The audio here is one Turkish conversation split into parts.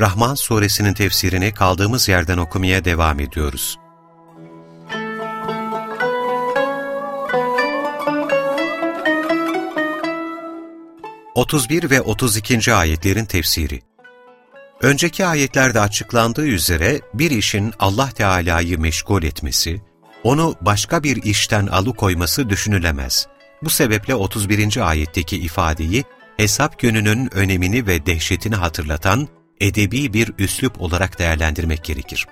Rahman suresinin tefsirini kaldığımız yerden okumaya devam ediyoruz. Otuz ve 32. ayetlerin tefsiri Önceki ayetlerde açıklandığı üzere bir işin Allah Teala'yı meşgul etmesi, onu başka bir işten alıkoyması düşünülemez. Bu sebeple 31. ayetteki ifadeyi hesap gününün önemini ve dehşetini hatırlatan edebi bir üslup olarak değerlendirmek gerekir.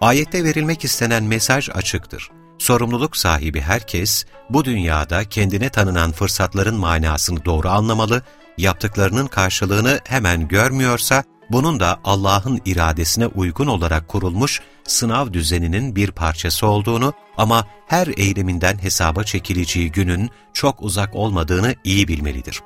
Ayette verilmek istenen mesaj açıktır. Sorumluluk sahibi herkes, bu dünyada kendine tanınan fırsatların manasını doğru anlamalı, yaptıklarının karşılığını hemen görmüyorsa, bunun da Allah'ın iradesine uygun olarak kurulmuş sınav düzeninin bir parçası olduğunu ama her eyleminden hesaba çekileceği günün çok uzak olmadığını iyi bilmelidir.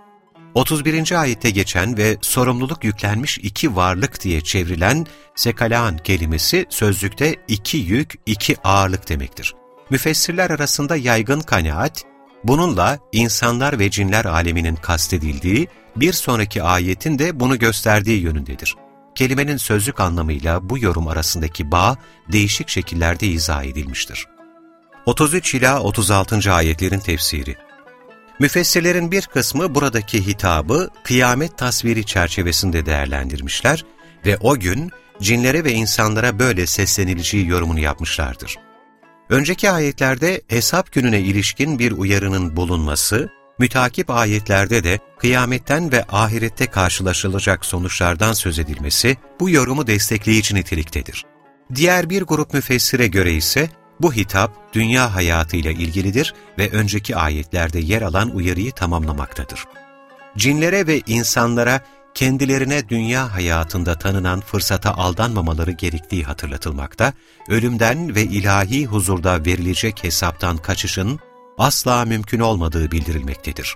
31. ayette geçen ve sorumluluk yüklenmiş iki varlık diye çevrilen sekalan kelimesi sözlükte iki yük, iki ağırlık demektir. Müfessirler arasında yaygın kanaat, bununla insanlar ve cinler aleminin kastedildiği, bir sonraki ayetin de bunu gösterdiği yönündedir. Kelimenin sözlük anlamıyla bu yorum arasındaki bağ değişik şekillerde izah edilmiştir. 33 ila 36. ayetlerin tefsiri Müfessirlerin bir kısmı buradaki hitabı kıyamet tasviri çerçevesinde değerlendirmişler ve o gün cinlere ve insanlara böyle seslenileceği yorumunu yapmışlardır. Önceki ayetlerde hesap gününe ilişkin bir uyarının bulunması, mütakip ayetlerde de kıyametten ve ahirette karşılaşılacak sonuçlardan söz edilmesi bu yorumu destekleyici niteliktedir. Diğer bir grup müfessire göre ise bu hitap dünya hayatıyla ilgilidir ve önceki ayetlerde yer alan uyarıyı tamamlamaktadır. Cinlere ve insanlara kendilerine dünya hayatında tanınan fırsata aldanmamaları gerektiği hatırlatılmakta, ölümden ve ilahi huzurda verilecek hesaptan kaçışın asla mümkün olmadığı bildirilmektedir.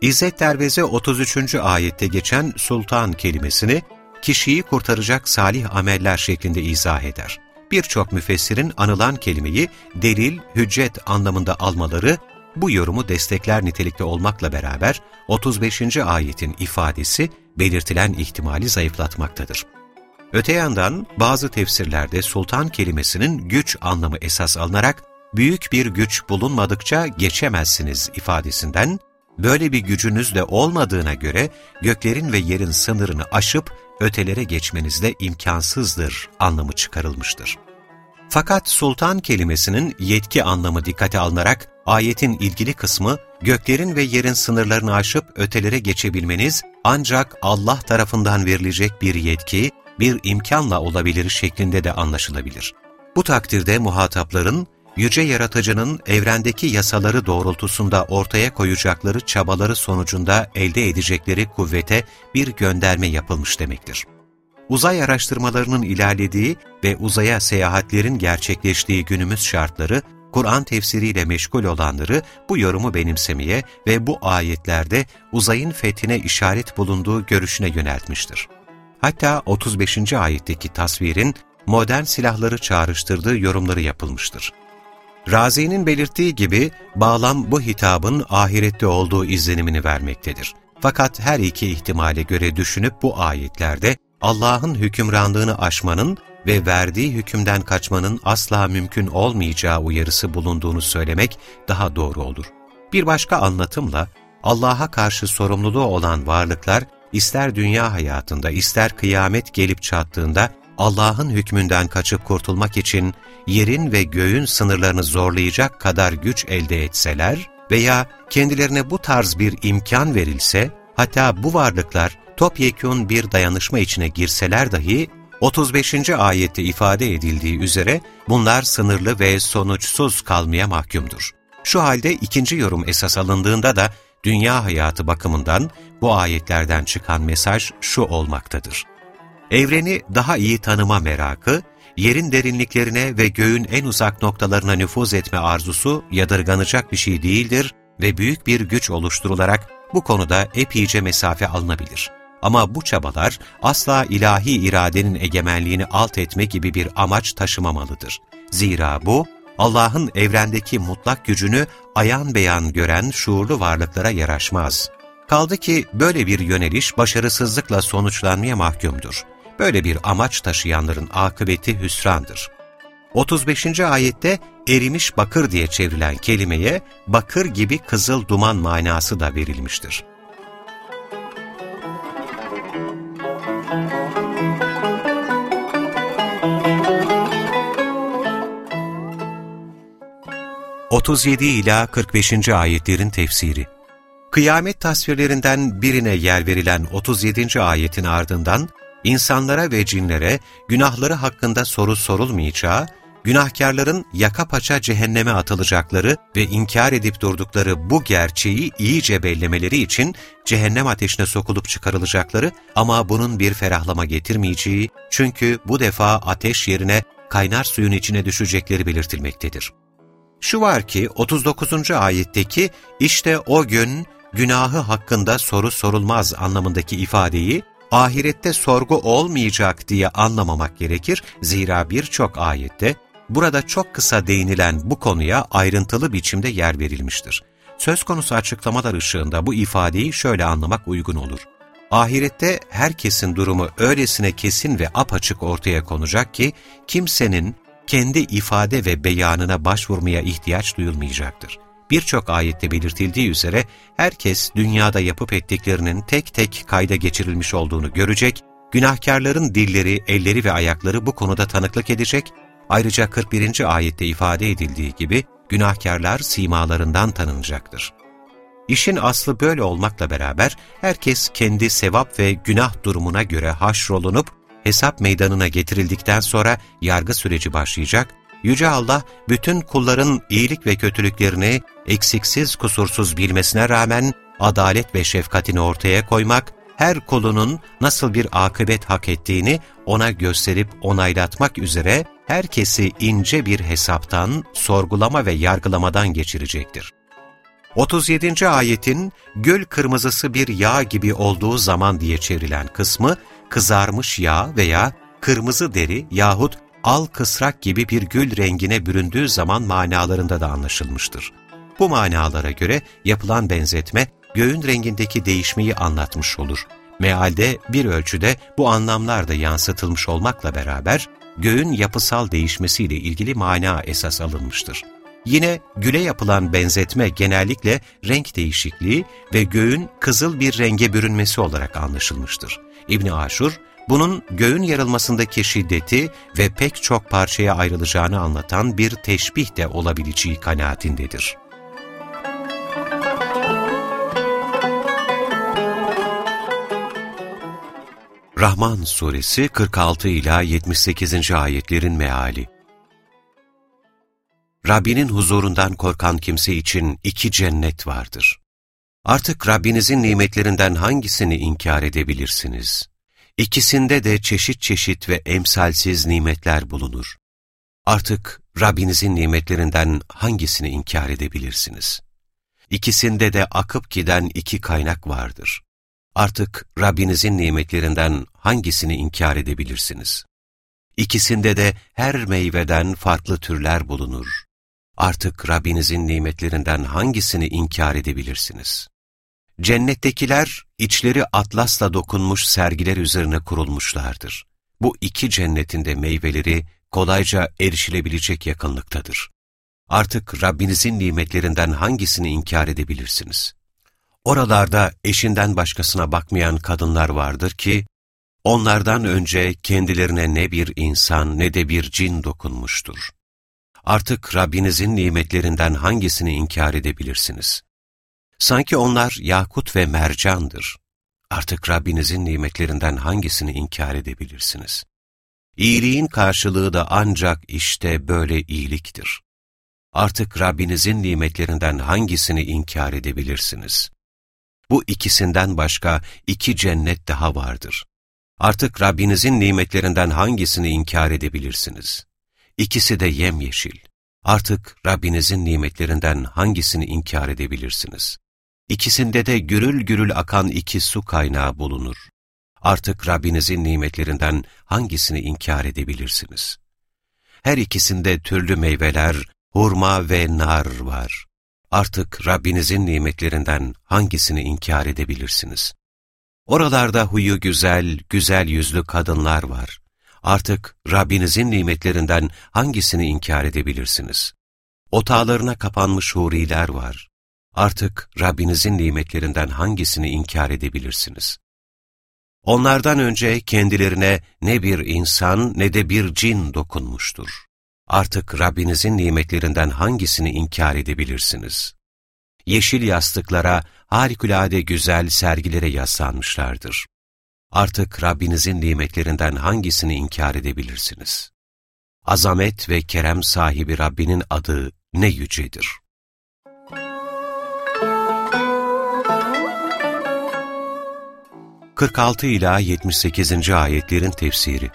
İzzet Derveze 33. ayette geçen sultan kelimesini, kişiyi kurtaracak salih ameller şeklinde izah eder birçok müfessirin anılan kelimeyi delil, hüccet anlamında almaları bu yorumu destekler nitelikte olmakla beraber 35. ayetin ifadesi belirtilen ihtimali zayıflatmaktadır. Öte yandan bazı tefsirlerde sultan kelimesinin güç anlamı esas alınarak büyük bir güç bulunmadıkça geçemezsiniz ifadesinden böyle bir gücünüz de olmadığına göre göklerin ve yerin sınırını aşıp ötelere geçmeniz de imkansızdır anlamı çıkarılmıştır. Fakat sultan kelimesinin yetki anlamı dikkate alınarak ayetin ilgili kısmı göklerin ve yerin sınırlarını aşıp ötelere geçebilmeniz ancak Allah tarafından verilecek bir yetki, bir imkanla olabilir şeklinde de anlaşılabilir. Bu takdirde muhatapların Yüce Yaratıcı'nın evrendeki yasaları doğrultusunda ortaya koyacakları çabaları sonucunda elde edecekleri kuvvete bir gönderme yapılmış demektir. Uzay araştırmalarının ilerlediği ve uzaya seyahatlerin gerçekleştiği günümüz şartları, Kur'an tefsiriyle meşgul olanları bu yorumu benimsemeye ve bu ayetlerde uzayın fethine işaret bulunduğu görüşüne yöneltmiştir. Hatta 35. ayetteki tasvirin modern silahları çağrıştırdığı yorumları yapılmıştır. Razi'nin belirttiği gibi bağlam bu hitabın ahirette olduğu izlenimini vermektedir. Fakat her iki ihtimale göre düşünüp bu ayetlerde Allah'ın hükümranlığını aşmanın ve verdiği hükümden kaçmanın asla mümkün olmayacağı uyarısı bulunduğunu söylemek daha doğru olur. Bir başka anlatımla, Allah'a karşı sorumluluğu olan varlıklar, ister dünya hayatında ister kıyamet gelip çattığında Allah'ın hükmünden kaçıp kurtulmak için yerin ve göğün sınırlarını zorlayacak kadar güç elde etseler veya kendilerine bu tarz bir imkan verilse, hatta bu varlıklar topyekun bir dayanışma içine girseler dahi, 35. ayette ifade edildiği üzere bunlar sınırlı ve sonuçsuz kalmaya mahkumdur. Şu halde ikinci yorum esas alındığında da dünya hayatı bakımından bu ayetlerden çıkan mesaj şu olmaktadır. Evreni daha iyi tanıma merakı, yerin derinliklerine ve göğün en uzak noktalarına nüfuz etme arzusu yadırganacak bir şey değildir ve büyük bir güç oluşturularak bu konuda epeyce mesafe alınabilir. Ama bu çabalar asla ilahi iradenin egemenliğini alt etme gibi bir amaç taşımamalıdır. Zira bu, Allah'ın evrendeki mutlak gücünü ayan beyan gören şuurlu varlıklara yaraşmaz. Kaldı ki böyle bir yöneliş başarısızlıkla sonuçlanmaya mahkumdur. Böyle bir amaç taşıyanların akıbeti hüsrandır. 35. ayette erimiş bakır diye çevrilen kelimeye bakır gibi kızıl duman manası da verilmiştir. ...37 ila 45. ayetlerin tefsiri Kıyamet tasvirlerinden birine yer verilen 37. ayetin ardından insanlara ve cinlere günahları hakkında soru sorulmayacağı, günahkarların yaka paça cehenneme atılacakları ve inkar edip durdukları bu gerçeği iyice bellemeleri için cehennem ateşine sokulup çıkarılacakları ama bunun bir ferahlama getirmeyeceği çünkü bu defa ateş yerine kaynar suyun içine düşecekleri belirtilmektedir. Şu var ki 39. ayetteki işte o gün günahı hakkında soru sorulmaz anlamındaki ifadeyi ahirette sorgu olmayacak diye anlamamak gerekir. Zira birçok ayette burada çok kısa değinilen bu konuya ayrıntılı biçimde yer verilmiştir. Söz konusu açıklamalar ışığında bu ifadeyi şöyle anlamak uygun olur. Ahirette herkesin durumu öylesine kesin ve apaçık ortaya konacak ki kimsenin kendi ifade ve beyanına başvurmaya ihtiyaç duyulmayacaktır birçok ayette belirtildiği üzere herkes dünyada yapıp ettiklerinin tek tek kayda geçirilmiş olduğunu görecek, günahkarların dilleri, elleri ve ayakları bu konuda tanıklık edecek, ayrıca 41. ayette ifade edildiği gibi günahkarlar simalarından tanınacaktır. İşin aslı böyle olmakla beraber herkes kendi sevap ve günah durumuna göre haşrolunup hesap meydanına getirildikten sonra yargı süreci başlayacak Yüce Allah, bütün kulların iyilik ve kötülüklerini eksiksiz kusursuz bilmesine rağmen adalet ve şefkatini ortaya koymak, her kulunun nasıl bir akıbet hak ettiğini ona gösterip onaylatmak üzere herkesi ince bir hesaptan, sorgulama ve yargılamadan geçirecektir. 37. ayetin göl kırmızısı bir yağ gibi olduğu zaman diye çevrilen kısmı, kızarmış yağ veya kırmızı deri yahut al kısrak gibi bir gül rengine büründüğü zaman manalarında da anlaşılmıştır. Bu manalara göre yapılan benzetme, göğün rengindeki değişmeyi anlatmış olur. Mealde bir ölçüde bu anlamlar da yansıtılmış olmakla beraber, göğün yapısal değişmesiyle ilgili mana esas alınmıştır. Yine güle yapılan benzetme genellikle renk değişikliği ve göğün kızıl bir renge bürünmesi olarak anlaşılmıştır. İbni Aşur, bunun göğün yarılmasındaki şiddeti ve pek çok parçaya ayrılacağını anlatan bir teşbih de olabileceği kanaatindedir. Rahman Suresi 46 ila 78. ayetlerin meali. Rabbinin huzurundan korkan kimse için iki cennet vardır. Artık Rabbinizin nimetlerinden hangisini inkar edebilirsiniz? İkisinde de çeşit çeşit ve emsalsiz nimetler bulunur. Artık Rabbinizin nimetlerinden hangisini inkar edebilirsiniz? İkisinde de akıp giden iki kaynak vardır. Artık Rabbinizin nimetlerinden hangisini inkar edebilirsiniz? İkisinde de her meyveden farklı türler bulunur. Artık Rabbinizin nimetlerinden hangisini inkar edebilirsiniz? Cennettekiler içleri atlasla dokunmuş sergiler üzerine kurulmuşlardır. Bu iki cennetinde meyveleri kolayca erişilebilecek yakınlıktadır. Artık Rabbinizin nimetlerinden hangisini inkar edebilirsiniz? Oralarda eşinden başkasına bakmayan kadınlar vardır ki, onlardan önce kendilerine ne bir insan ne de bir cin dokunmuştur. Artık Rabbinizin nimetlerinden hangisini inkar edebilirsiniz? Sanki onlar yakut ve mercandır. Artık Rabbinizin nimetlerinden hangisini inkar edebilirsiniz? İyiliğin karşılığı da ancak işte böyle iyiliktir. Artık Rabbinizin nimetlerinden hangisini inkar edebilirsiniz? Bu ikisinden başka iki cennet daha vardır. Artık Rabbinizin nimetlerinden hangisini inkar edebilirsiniz? İkisi de yemyeşil. Artık Rabbinizin nimetlerinden hangisini inkar edebilirsiniz? İkisinde de gürül gürül akan iki su kaynağı bulunur. Artık Rabbinizin nimetlerinden hangisini inkar edebilirsiniz? Her ikisinde türlü meyveler, hurma ve nar var. Artık Rabbinizin nimetlerinden hangisini inkar edebilirsiniz? Oralarda huyu güzel, güzel yüzlü kadınlar var. Artık Rabbinizin nimetlerinden hangisini inkar edebilirsiniz? Otağlarına kapanmış huriler var. Artık Rabbinizin nimetlerinden hangisini inkar edebilirsiniz? Onlardan önce kendilerine ne bir insan ne de bir cin dokunmuştur. Artık Rabbinizin nimetlerinden hangisini inkar edebilirsiniz? Yeşil yastıklara, harikulade güzel sergilere yaslanmışlardır. Artık Rabbinizin nimetlerinden hangisini inkar edebilirsiniz? Azamet ve kerem sahibi Rabbinin adı ne yücedir. 46 ila 78. ayetlerin tefsiri.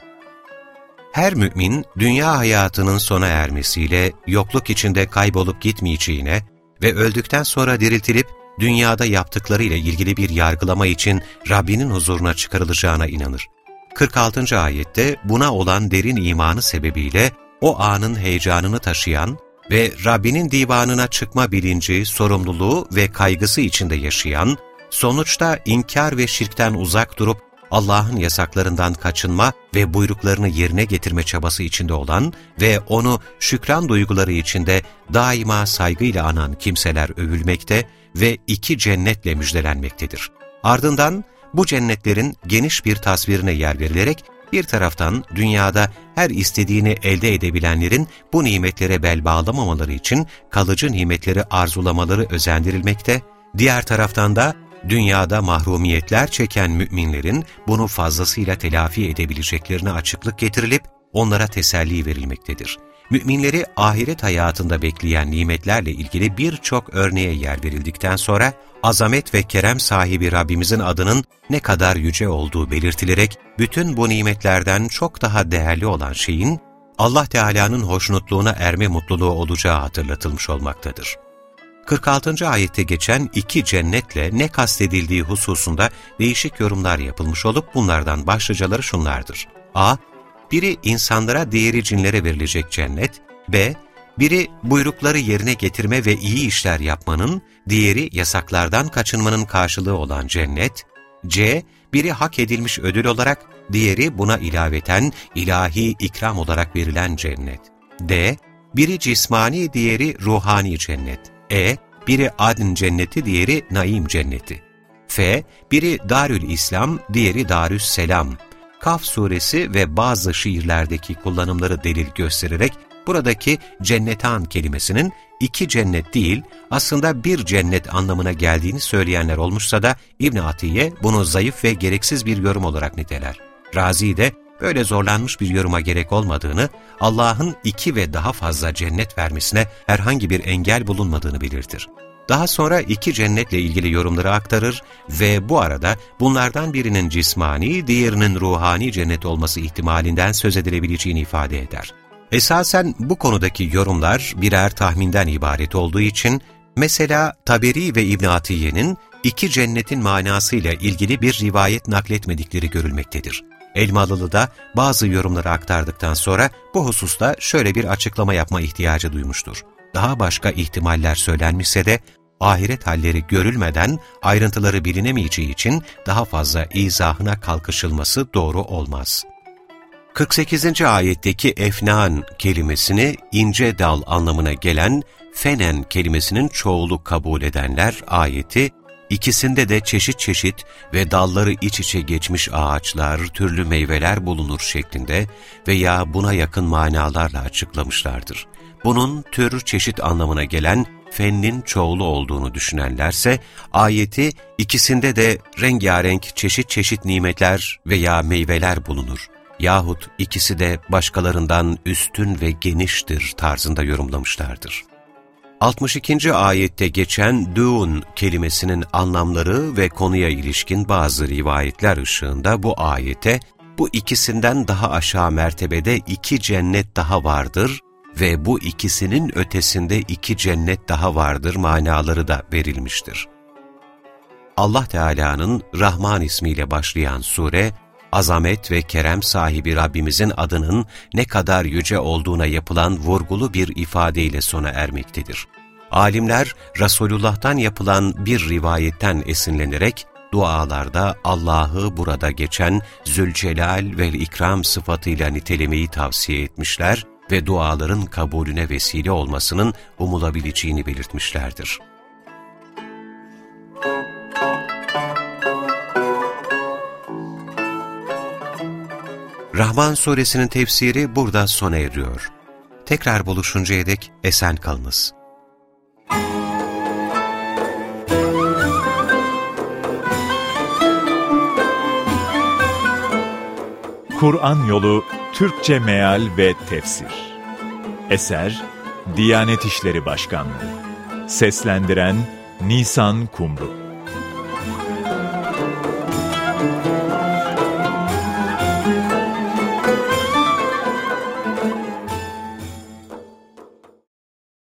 Her mümin dünya hayatının sona ermesiyle yokluk içinde kaybolup gitmeyeceğine ve öldükten sonra diriltilip dünyada yaptıklarıyla ilgili bir yargılama için Rabbinin huzuruna çıkarılacağına inanır. 46. ayette buna olan derin imanı sebebiyle o anın heyecanını taşıyan ve Rabbinin divanına çıkma bilinci, sorumluluğu ve kaygısı içinde yaşayan, sonuçta inkar ve şirkten uzak durup Allah'ın yasaklarından kaçınma ve buyruklarını yerine getirme çabası içinde olan ve onu şükran duyguları içinde daima saygıyla anan kimseler övülmekte ve iki cennetle müjdelenmektedir. Ardından bu cennetlerin geniş bir tasvirine yer verilerek bir taraftan dünyada her istediğini elde edebilenlerin bu nimetlere bel bağlamamaları için kalıcı nimetleri arzulamaları özendirilmekte, diğer taraftan da dünyada mahrumiyetler çeken müminlerin bunu fazlasıyla telafi edebileceklerine açıklık getirilip onlara teselli verilmektedir. Müminleri ahiret hayatında bekleyen nimetlerle ilgili birçok örneğe yer verildikten sonra, azamet ve kerem sahibi Rabbimizin adının ne kadar yüce olduğu belirtilerek, bütün bu nimetlerden çok daha değerli olan şeyin, Allah Teala'nın hoşnutluğuna erme mutluluğu olacağı hatırlatılmış olmaktadır. 46. ayette geçen iki cennetle ne kastedildiği hususunda değişik yorumlar yapılmış olup bunlardan başlıcaları şunlardır. a. Biri insanlara, diğeri cinlere verilecek cennet. b. Biri buyrukları yerine getirme ve iyi işler yapmanın, diğeri yasaklardan kaçınmanın karşılığı olan cennet. c. Biri hak edilmiş ödül olarak, diğeri buna ilaveten ilahi ikram olarak verilen cennet. d. Biri cismani, diğeri ruhani cennet. E. Biri Adn cenneti, diğeri Naim cenneti. F. Biri Darül İslam, diğeri Darüs Selam. Kaf suresi ve bazı şiirlerdeki kullanımları delil göstererek buradaki cennetan kelimesinin iki cennet değil aslında bir cennet anlamına geldiğini söyleyenler olmuşsa da İbn Atiye bunu zayıf ve gereksiz bir yorum olarak niteler. Razi de böyle zorlanmış bir yoruma gerek olmadığını, Allah'ın iki ve daha fazla cennet vermesine herhangi bir engel bulunmadığını belirtir. Daha sonra iki cennetle ilgili yorumları aktarır ve bu arada bunlardan birinin cismani, diğerinin ruhani cennet olması ihtimalinden söz edilebileceğini ifade eder. Esasen bu konudaki yorumlar birer tahminden ibaret olduğu için, mesela Taberi ve İbn Atiye'nin iki cennetin manasıyla ilgili bir rivayet nakletmedikleri görülmektedir. Elmalılı da bazı yorumları aktardıktan sonra bu hususta şöyle bir açıklama yapma ihtiyacı duymuştur. Daha başka ihtimaller söylenmişse de ahiret halleri görülmeden ayrıntıları bilinemeyeceği için daha fazla izahına kalkışılması doğru olmaz. 48. ayetteki efnan kelimesini ince dal anlamına gelen fenen kelimesinin çoğulu kabul edenler ayeti İkisinde de çeşit çeşit ve dalları iç içe geçmiş ağaçlar, türlü meyveler bulunur şeklinde veya buna yakın manalarla açıklamışlardır. Bunun tür çeşit anlamına gelen fennin çoğulu olduğunu düşünenlerse, ayeti ikisinde de rengarenk çeşit çeşit nimetler veya meyveler bulunur. Yahut ikisi de başkalarından üstün ve geniştir tarzında yorumlamışlardır. 62. ayette geçen düğün kelimesinin anlamları ve konuya ilişkin bazı rivayetler ışığında bu ayete bu ikisinden daha aşağı mertebede iki cennet daha vardır ve bu ikisinin ötesinde iki cennet daha vardır manaları da verilmiştir. Allah Teala'nın Rahman ismiyle başlayan sure, azamet ve kerem sahibi Rabbimizin adının ne kadar yüce olduğuna yapılan vurgulu bir ifadeyle sona ermektedir. Alimler, Resulullah'tan yapılan bir rivayetten esinlenerek, dualarda Allah'ı burada geçen Zülcelal ve İkram sıfatıyla nitelemeyi tavsiye etmişler ve duaların kabulüne vesile olmasının umulabileceğini belirtmişlerdir. Rahman suresinin tefsiri burada sona eriyor. Tekrar buluşuncaya dek esen kalınız. Kur'an Yolu Türkçe Meal ve Tefsir Eser Diyanet İşleri Başkanlığı Seslendiren Nisan Kumru